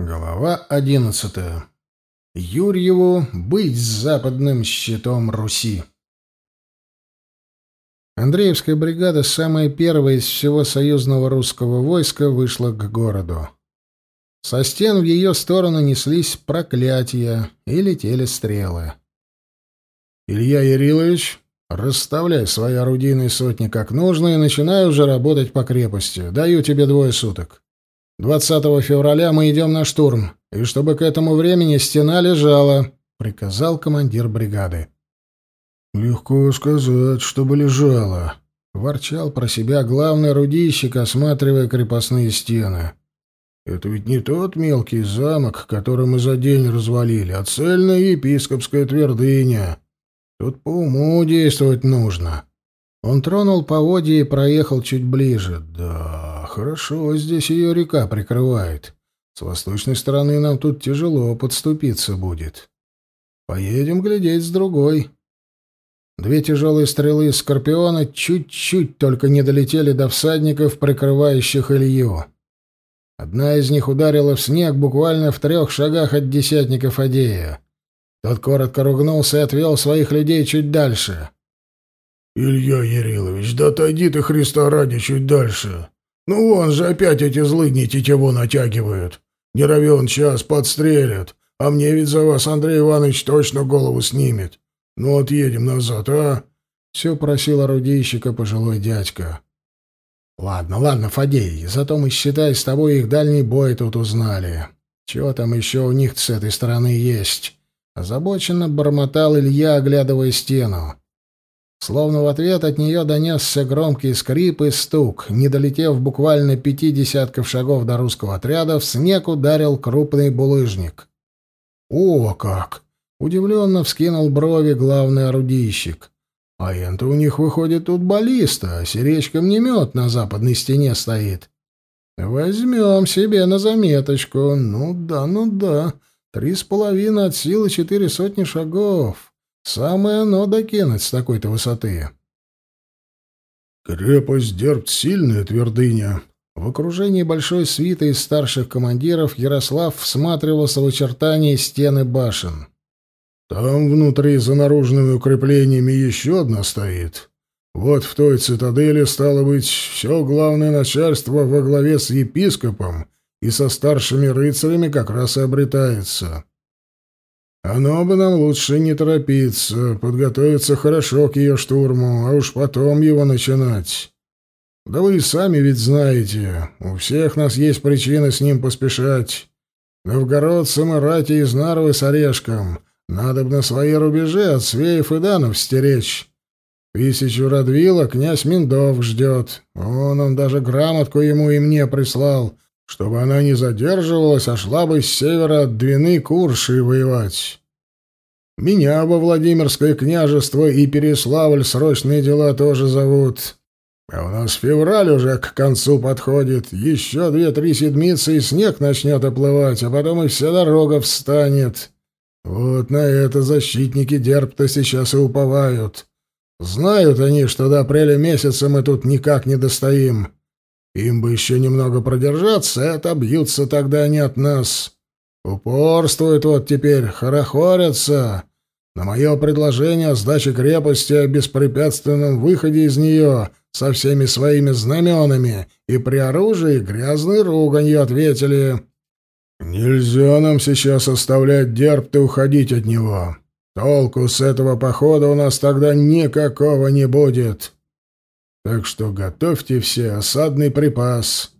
Глава одиннадцатая. Юрьеву быть западным щитом Руси. Андреевская бригада, самая первая из всего союзного русского войска, вышла к городу. Со стен в ее сторону неслись проклятия и летели стрелы. «Илья Ярилович, расставляй свои орудийные сотни как нужно и начинай уже работать по крепости. Даю тебе двое суток». 20 февраля мы идем на штурм, и чтобы к этому времени стена лежала», — приказал командир бригады. «Легко сказать, чтобы лежала», — ворчал про себя главный орудийщик, осматривая крепостные стены. «Это ведь не тот мелкий замок, который мы за день развалили, а цельная епископская твердыня. Тут по уму действовать нужно». Он тронул поводья и проехал чуть ближе. «Да, хорошо здесь ее река прикрывает. С восточной стороны нам тут тяжело подступиться будет. Поедем глядеть с другой. Две тяжелые стрелы из «Скорпиона» чуть-чуть только не долетели до всадников, прикрывающих Илью. Одна из них ударила в снег буквально в трех шагах от десятника Фадея. Тот коротко ругнулся и отвел своих людей чуть дальше. «Илья Ярилович, да отойди ты, Христа ради, чуть дальше. Ну вон же опять эти злыдни тетиву натягивают. Не равен час подстрелят. А мне ведь за вас Андрей Иванович точно голову снимет. Ну, отъедем назад, а?» Все просил орудийщика пожилой дядька. «Ладно, ладно, Фадей, зато мы, считай, с тобой их дальний бой тут узнали. Чего там еще у них с этой стороны есть?» Озабоченно бормотал Илья, оглядывая стену. Словно в ответ от нее донесся громкий скрип и стук. Не долетев буквально пяти десятков шагов до русского отряда, в снег ударил крупный булыжник. «О, как!» — удивленно вскинул брови главный орудийщик. «А это у них, выходит, тут баллиста, а серечка-мнемет на западной стене стоит. Возьмем себе на заметочку. Ну да, ну да. Три с половиной от силы четыре сотни шагов. Самое оно докинуть с такой-то высоты. Крепость Дербт — сильная твердыня. В окружении большой свиты из старших командиров Ярослав всматривался в очертания стены башен. Там внутри за наружными укреплениями еще одна стоит. Вот в той цитадели, стало быть, все главное начальство во главе с епископом и со старшими рыцарями как раз и обретается. Оно бы нам лучше не торопиться, подготовиться хорошо к ее штурму, а уж потом его начинать. Да вы и сами ведь знаете, у всех нас есть причины с ним поспешать. Новгородцам и рати из Нарвы с Орешком надо бы на свои рубежи от Свеев и Данов стеречь. Тысячу Радвила князь Миндов ждет. Он, он даже грамотку ему и мне прислал, чтобы она не задерживалась, а шла бы с севера от Двины Курши воевать. Меня во Владимирское княжество и Переславль срочные дела тоже зовут. А у нас февраль уже к концу подходит. Еще две-три седмицы, и снег начнет оплывать, а потом и вся дорога встанет. Вот на это защитники Дербта сейчас и уповают. Знают они, что до апреля месяца мы тут никак не достоим. Им бы еще немного продержаться, отобьются тогда они от нас. Упорствуют вот теперь, хорохорятся. На мое предложение о сдаче крепости о беспрепятственном выходе из нее со всеми своими знаменами и при оружии грязной руганью ответили. «Нельзя нам сейчас оставлять Дербт и уходить от него. Толку с этого похода у нас тогда никакого не будет». Так что готовьте все осадный припас.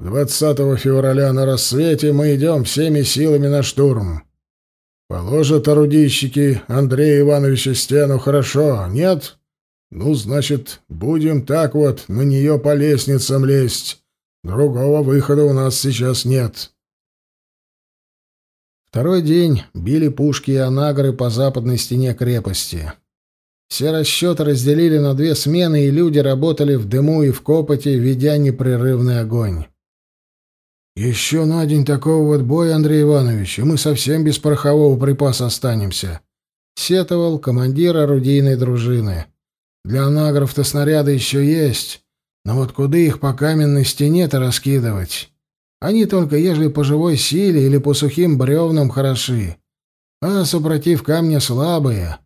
20 февраля на рассвете мы идем всеми силами на штурм. Положат орудийщики Андрея Ивановича стену хорошо, нет? Ну, значит, будем так вот на нее по лестницам лезть. Другого выхода у нас сейчас нет. Второй день били пушки и анагры по западной стене крепости. Все расчеты разделили на две смены, и люди работали в дыму и в копоте, ведя непрерывный огонь. «Еще на день такого вот боя, Андрей Иванович, и мы совсем без порохового припаса останемся», — сетовал командир орудийной дружины. «Для анагров-то снаряды еще есть, но вот куда их по каменной стене-то раскидывать? Они только ежели по живой силе или по сухим бревнам хороши. А супротив камня слабые.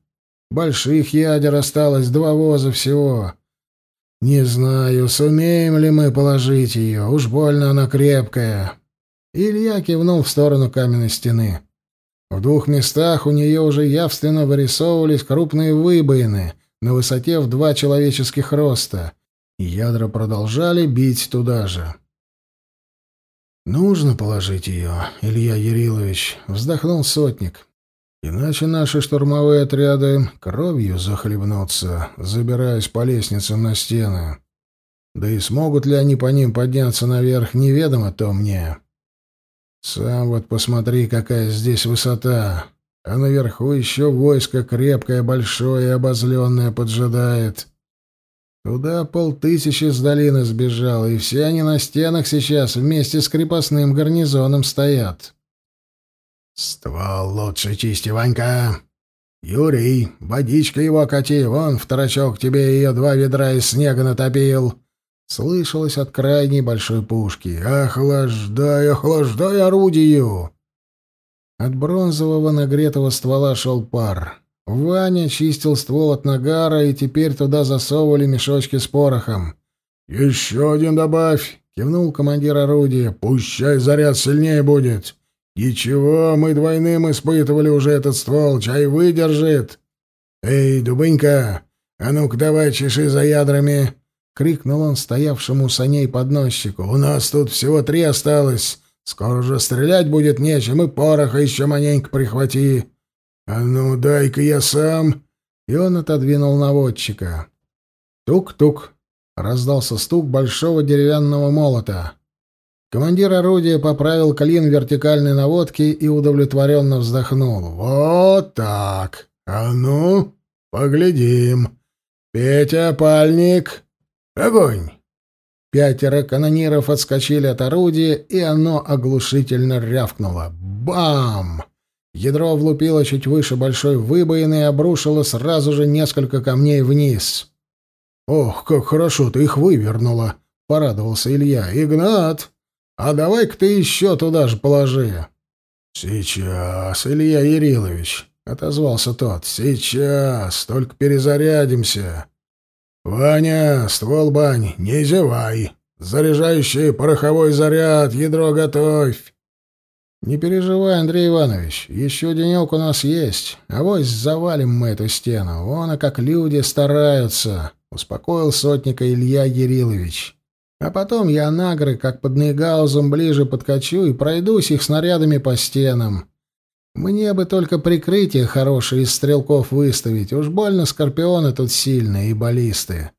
Больших ядер осталось два воза всего. Не знаю, сумеем ли мы положить ее. Уж больно она крепкая. Илья кивнул в сторону каменной стены. В двух местах у нее уже явственно вырисовывались крупные выбоины на высоте в два человеческих роста, ядра продолжали бить туда же. «Нужно положить ее, Илья Ярилович», — вздохнул сотник. «Иначе наши штурмовые отряды кровью захлебнутся, забираясь по лестницам на стены. Да и смогут ли они по ним подняться наверх, неведомо то мне». Сам вот посмотри, какая здесь высота. А наверху еще войско крепкое, большое и обозленное поджидает. Туда полтысячи с долины сбежало, и все они на стенах сейчас вместе с крепостным гарнизоном стоят. «Ствол лучше чисти, Ванька!» «Юрий, водичка его кати, вон в торочок тебе ее два ведра из снега натопил!» Слышалось от крайней большой пушки. «Охлаждай, охлаждай орудию!» От бронзового нагретого ствола шел пар. Ваня чистил ствол от нагара, и теперь туда засовывали мешочки с порохом. «Еще один добавь!» — кивнул командир орудия. «Пущай заряд сильнее будет!» «Ничего, мы двойным испытывали уже этот ствол, чай выдержит!» «Эй, Дубынька, а ну-ка давай чеши за ядрами!» крикнул он стоявшему саней подносчику. «У нас тут всего три осталось. Скоро же стрелять будет нечем, и пороха еще маленько прихвати. А ну, дай-ка я сам!» И он отодвинул наводчика. Тук-тук. Раздался стук большого деревянного молота. Командир орудия поправил клин вертикальной наводки и удовлетворенно вздохнул. «Вот так! А ну, поглядим! Петя, пальник!» Огонь! Пятеро канониров отскочили от орудия, и оно оглушительно рявкнуло. Бам! Ядро влупило чуть выше большой выбоины и обрушило сразу же несколько камней вниз. «Ох, как хорошо ты их вывернула!» — порадовался Илья. «Игнат, а давай-ка ты еще туда же положи». «Сейчас, Илья Ярилович», — отозвался тот. «Сейчас, только перезарядимся». «Ваня, ствол бань, не зевай. Заряжающий пороховой заряд, ядро готовь». «Не переживай, Андрей Иванович, еще денек у нас есть. А вось завалим мы эту стену. Вон, а как люди стараются», — успокоил сотника Илья Ерилович. «А потом я нагры, как под Нейгаузом, ближе подкачу и пройдусь их снарядами по стенам. Мне бы только прикрытие хорошее из стрелков выставить. Уж больно скорпионы тут сильные и баллисты.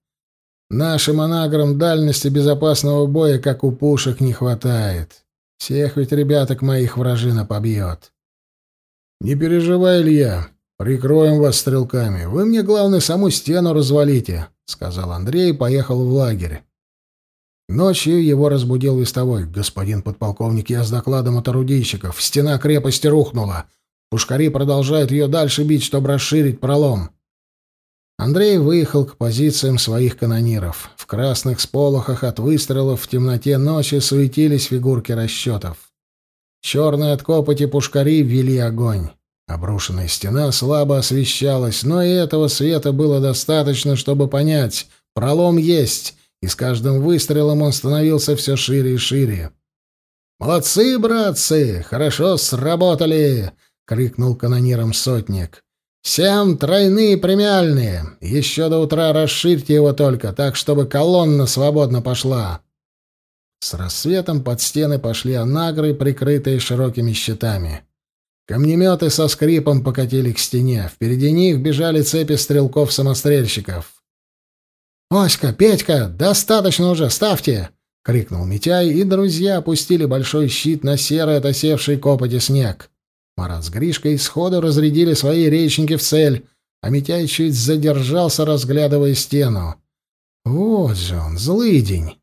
Нашим анаграм дальности безопасного боя, как у пушек, не хватает. Всех ведь ребяток моих вражина побьет. Не переживай, Илья. Прикроем вас стрелками. Вы мне, главное, саму стену развалите, — сказал Андрей и поехал в лагерь. Ночью его разбудил вестовой. «Господин подполковник, я с докладом от орудийщиков. Стена крепости рухнула. Пушкари продолжают ее дальше бить, чтобы расширить пролом». Андрей выехал к позициям своих канониров. В красных сполохах от выстрелов в темноте ночи суетились фигурки расчетов. Черные от копоти пушкари ввели огонь. Обрушенная стена слабо освещалась, но и этого света было достаточно, чтобы понять — пролом есть, и с каждым выстрелом он становился все шире и шире. «Молодцы, братцы! Хорошо сработали!» — крикнул канониром сотник. «Всем тройные премиальные! Еще до утра расширьте его только, так, чтобы колонна свободно пошла!» С рассветом под стены пошли анагры, прикрытые широкими щитами. Камнеметы со скрипом покатили к стене. Впереди них бежали цепи стрелков-самострельщиков. «Оська, Петька, достаточно уже, ставьте!» — крикнул Митяй, и друзья опустили большой щит на серый отосевший копоти снег. Марат с Гришкой сходу разрядили свои речники в цель, а Митяй чуть задержался, разглядывая стену. Вот же он, злый день.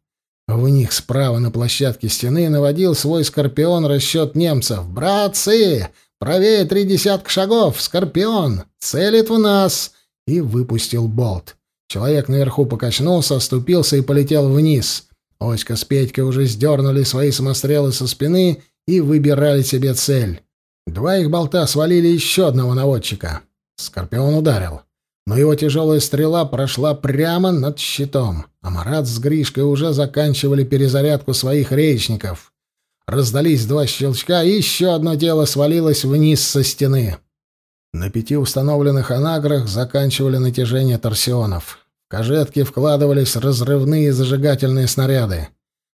В них справа на площадке стены наводил свой скорпион расчет немцев. «Братцы! Правее три десятка шагов! Скорпион! Целит в нас!» И выпустил болт. Человек наверху покачнулся, оступился и полетел вниз. Оська с Петькой уже сдернули свои самострелы со спины и выбирали себе цель. Два их болта свалили еще одного наводчика. Скорпион ударил. Но его тяжелая стрела прошла прямо над щитом, а Марат с Гришкой уже заканчивали перезарядку своих речников. Раздались два щелчка, и еще одно тело свалилось вниз со стены. На пяти установленных анаграх заканчивали натяжение торсионов. В кожетки вкладывались разрывные зажигательные снаряды.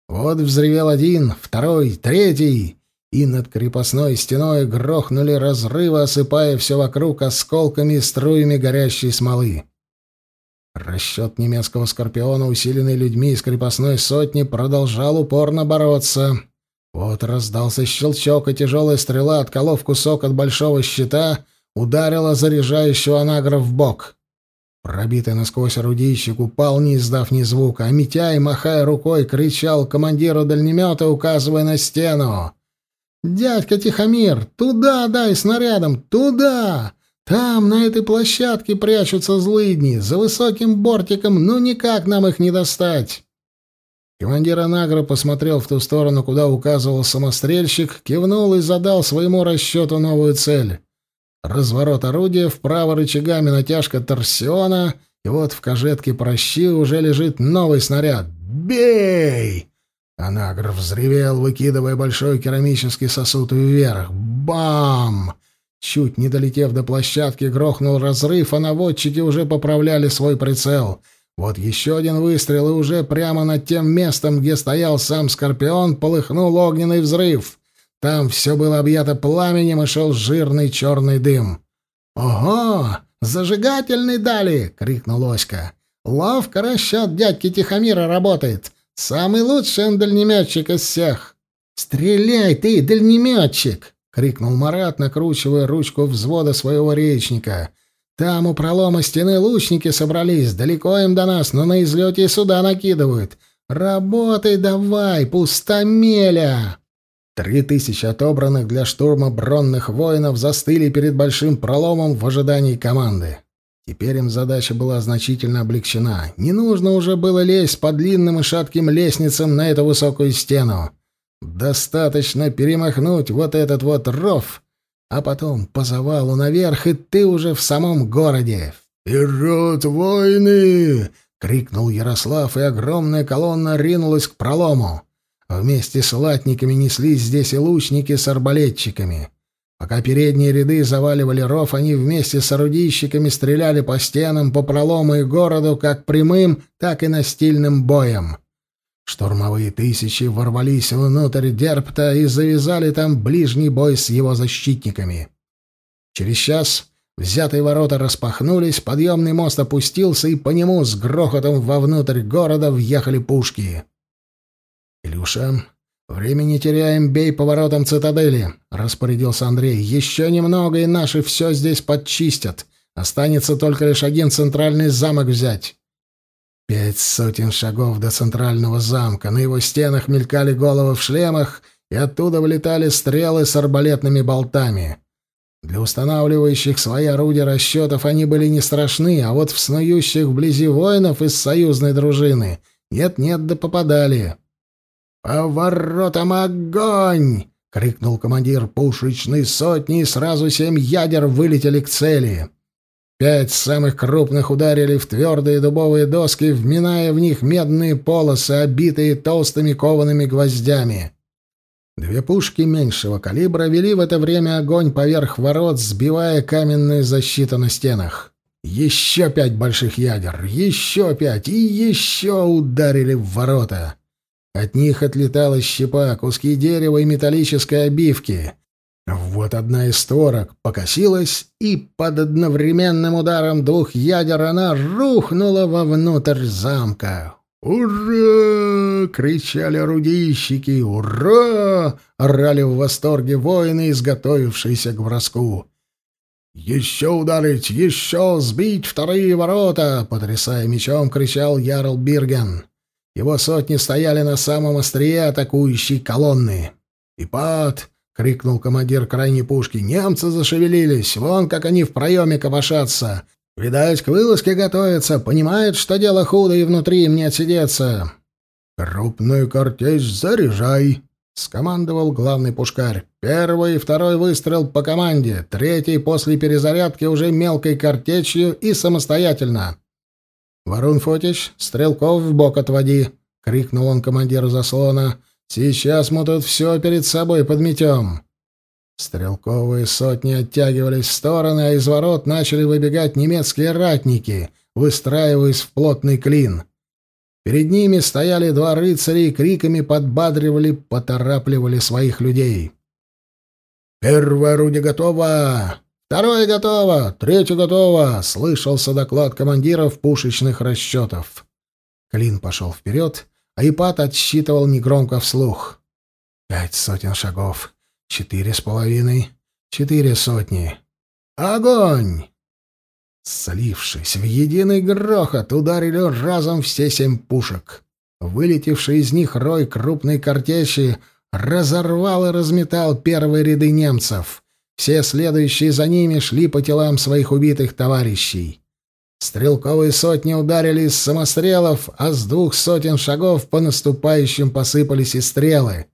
Вот взревел один, второй, третий и над крепостной стеной грохнули разрывы, осыпая все вокруг осколками и струями горящей смолы. Расчет немецкого «Скорпиона», усиленный людьми из крепостной сотни, продолжал упорно бороться. Вот раздался щелчок, и тяжелая стрела, отколов кусок от большого щита, ударила заряжающего анагра в бок. Пробитый насквозь орудийщик упал, не издав ни звука, а Митяй, махая рукой, кричал командиру дальнемета, указывая на стену. «Дядька Тихомир, туда дай снарядом, туда! Там, на этой площадке, прячутся злыдни, за высоким бортиком, ну никак нам их не достать!» Командир Анагра посмотрел в ту сторону, куда указывал самострельщик, кивнул и задал своему расчету новую цель. Разворот орудия, вправо рычагами натяжка торсиона, и вот в кожетке прощи уже лежит новый снаряд. «Бей!» Анагр взревел, выкидывая большой керамический сосуд вверх. Бам! Чуть не долетев до площадки, грохнул разрыв, а наводчики уже поправляли свой прицел. Вот еще один выстрел, и уже прямо над тем местом, где стоял сам Скорпион, полыхнул огненный взрыв. Там все было объято пламенем и шел жирный черный дым. «Ого! Зажигательный дали!» — крикнул Оська. «Ловко расчет дядьки Тихомира работает. Самый лучший он дальнеметчик из всех. Стреляй ты, дальнеметчик! крикнул Марат, накручивая ручку взвода своего речника. Там у пролома стены лучники собрались, далеко им до нас, но на излете сюда накидывают. Работай давай, пустомеля! Три тысячи отобранных для штурма бронных воинов застыли перед большим проломом в ожидании команды. Теперь им задача была значительно облегчена. Не нужно уже было лезть по длинным и шатким лестницам на эту высокую стену. Достаточно перемахнуть вот этот вот ров, а потом по завалу наверх, и ты уже в самом городе. «Вперед, войны!» — крикнул Ярослав, и огромная колонна ринулась к пролому. Вместе с латниками неслись здесь и лучники с арбалетчиками. Пока передние ряды заваливали ров, они вместе с орудийщиками стреляли по стенам, по пролому и городу как прямым, так и настильным боем. Штурмовые тысячи ворвались внутрь Дерпта и завязали там ближний бой с его защитниками. Через час взятые ворота распахнулись, подъемный мост опустился, и по нему с грохотом вовнутрь города въехали пушки. «Илюша, «Время не теряем, бей поворотом цитадели», — распорядился Андрей. «Еще немного, и наши все здесь подчистят. Останется только лишь один центральный замок взять». Пять сотен шагов до центрального замка. На его стенах мелькали головы в шлемах, и оттуда вылетали стрелы с арбалетными болтами. Для устанавливающих свои орудия расчетов они были не страшны, а вот в снующих вблизи воинов из союзной дружины нет-нет да попадали. «Поворотом огонь!» — крикнул командир пушечной сотни, и сразу семь ядер вылетели к цели. Пять самых крупных ударили в твердые дубовые доски, вминая в них медные полосы, обитые толстыми коваными гвоздями. Две пушки меньшего калибра вели в это время огонь поверх ворот, сбивая каменную защиту на стенах. Еще пять больших ядер, еще пять и еще ударили в ворота. От них отлетала щепа, куски дерева и металлической обивки. Вот одна из створок покосилась, и под одновременным ударом двух ядер она рухнула вовнутрь замка. «Ура!» — кричали орудийщики. «Ура!» — орали в восторге воины, изготовившиеся к броску. «Еще ударить! Еще сбить вторые ворота!» — потрясая мечом, кричал Ярл Бирген. Его сотни стояли на самом острие атакующей колонны. «Ипат!» — крикнул командир крайней пушки. «Немцы зашевелились! Вон как они в проеме копошатся! Видать, к вылазке готовятся, понимают, что дело худо и внутри им не отсидеться!» Крупную картечь заряжай!» — скомандовал главный пушкарь. «Первый и второй выстрел по команде, третий после перезарядки уже мелкой картечью и самостоятельно». «Варун Фотич, стрелков в бок отводи!» — крикнул он командиру заслона. «Сейчас мы тут все перед собой подметем!» Стрелковые сотни оттягивались в стороны, а из ворот начали выбегать немецкие ратники, выстраиваясь в плотный клин. Перед ними стояли два рыцаря и криками подбадривали, поторапливали своих людей. «Первое орудие готово! Второе готово! Третье готово!» — слышался доклад командиров пушечных расчетов. Клин пошел вперед, а Ипат отсчитывал негромко вслух. «Пять сотен шагов, четыре с половиной, четыре сотни. Огонь!» Слившись в единый грохот, ударили разом все семь пушек. Вылетевший из них рой крупной картечи разорвал и разметал первые ряды немцев. Все следующие за ними шли по телам своих убитых товарищей. Стрелковые сотни ударили из самострелов, а с двух сотен шагов по наступающим посыпались и стрелы.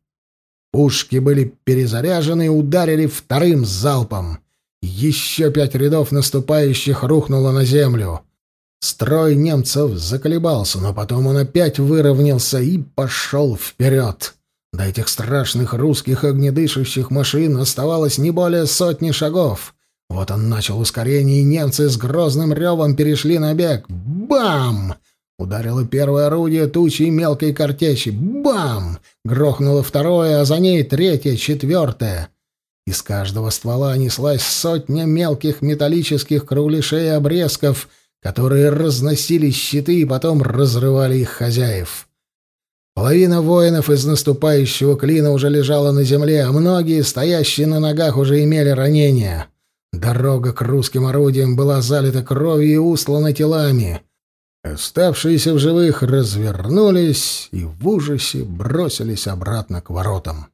Пушки были перезаряжены и ударили вторым залпом. Еще пять рядов наступающих рухнуло на землю. Строй немцев заколебался, но потом он опять выровнялся и пошел вперед. До этих страшных русских огнедышащих машин оставалось не более сотни шагов. Вот он начал ускорение, и немцы с грозным ревом перешли на бег. Бам! Ударило первое орудие тучей мелкой картечи. Бам! Грохнуло второе, а за ней третье, четвертое. Из каждого ствола неслась сотня мелких металлических кругляшей и обрезков, которые разносили щиты и потом разрывали их хозяев. Половина воинов из наступающего клина уже лежала на земле, а многие, стоящие на ногах, уже имели ранения. Дорога к русским орудиям была залита кровью и услана телами. Оставшиеся в живых развернулись и в ужасе бросились обратно к воротам.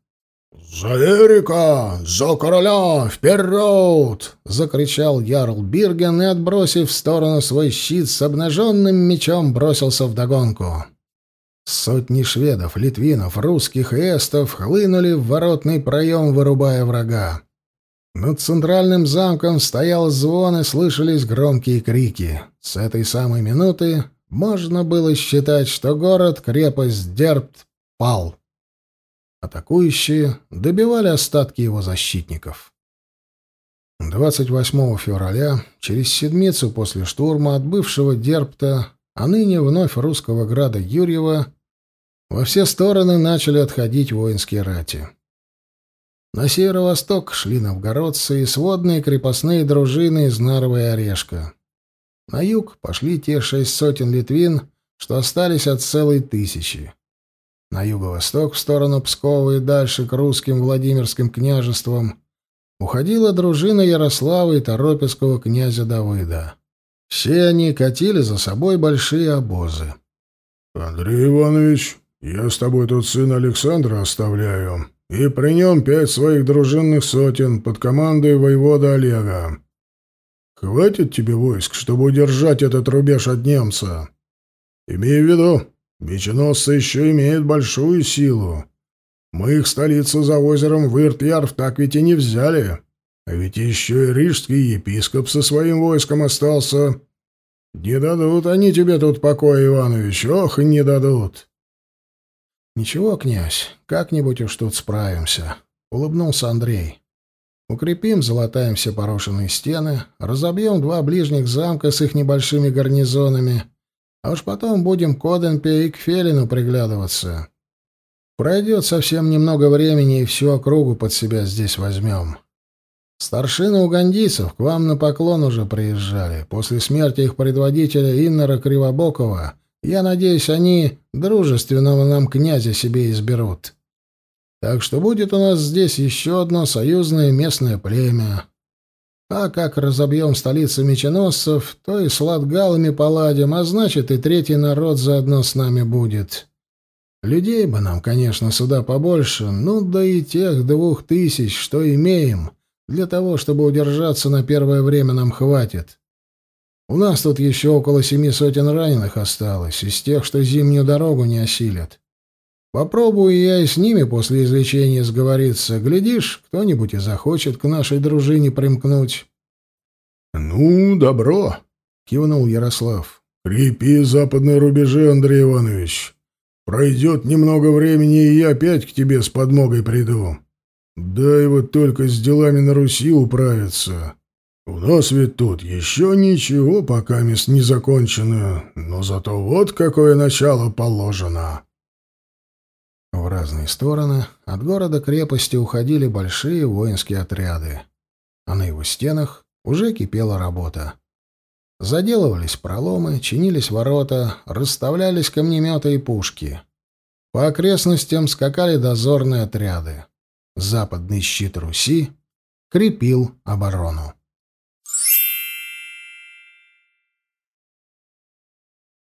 «За Эрика! За короля! Вперед!» — закричал Ярл Бирген и, отбросив в сторону свой щит с обнаженным мечом, бросился вдогонку. Сотни шведов, литвинов, русских и эстов хлынули в воротный проем, вырубая врага. Над центральным замком стоял звон и слышались громкие крики. С этой самой минуты можно было считать, что город-крепость Дербт пал. Атакующие добивали остатки его защитников. 28 февраля, через седмицу после штурма от бывшего Дерпта, а ныне вновь русского града Юрьева, во все стороны начали отходить воинские рати. На северо-восток шли новгородцы и сводные крепостные дружины из Нарвы и Орешка. На юг пошли те шесть сотен литвин, что остались от целой тысячи. На юго-восток, в сторону Пскова и дальше к русским Владимирским княжествам, уходила дружина Ярослава и Торопецкого князя Давыда. Все они катили за собой большие обозы. «Андрей Иванович, я с тобой тут сына Александра оставляю, и при нем пять своих дружинных сотен под командой воевода Олега. Хватит тебе войск, чтобы удержать этот рубеж от немца? Имей в виду, Меченосцы еще имеют большую силу. Мы их столицу за озером Выртьярв так ведь и не взяли. А ведь еще и рижский епископ со своим войском остался. Не дадут они тебе тут покоя, Иванович, ох, не дадут. Ничего, князь, как-нибудь уж тут справимся, — улыбнулся Андрей. Укрепим, залатаем все порошенные стены, разобьем два ближних замка с их небольшими гарнизонами — а уж потом будем к Оденпе и к Фелину приглядываться. Пройдет совсем немного времени, и всю округу под себя здесь возьмем. Старшины угандийцев к вам на поклон уже приезжали. После смерти их предводителя Иннора Кривобокова, я надеюсь, они дружественного нам князя себе изберут. Так что будет у нас здесь еще одно союзное местное племя. А как разобьем столицу меченосцев, то и с латгалами поладим, а значит, и третий народ заодно с нами будет. Людей бы нам, конечно, сюда побольше, ну да и тех двух тысяч, что имеем, для того, чтобы удержаться на первое время нам хватит. У нас тут еще около семи сотен раненых осталось, из тех, что зимнюю дорогу не осилят. Попробую я и с ними после излечения сговориться. Глядишь, кто-нибудь и захочет к нашей дружине примкнуть. — Ну, добро, — кивнул Ярослав. — Крепи западные рубежи, Андрей Иванович. Пройдет немного времени, и я опять к тебе с подмогой приду. Дай вот только с делами на Руси управиться. У нас ведь тут еще ничего пока мест не закончено, но зато вот какое начало положено. В разные стороны от города-крепости уходили большие воинские отряды, а на его стенах уже кипела работа. Заделывались проломы, чинились ворота, расставлялись камнеметы и пушки. По окрестностям скакали дозорные отряды. Западный щит Руси крепил оборону.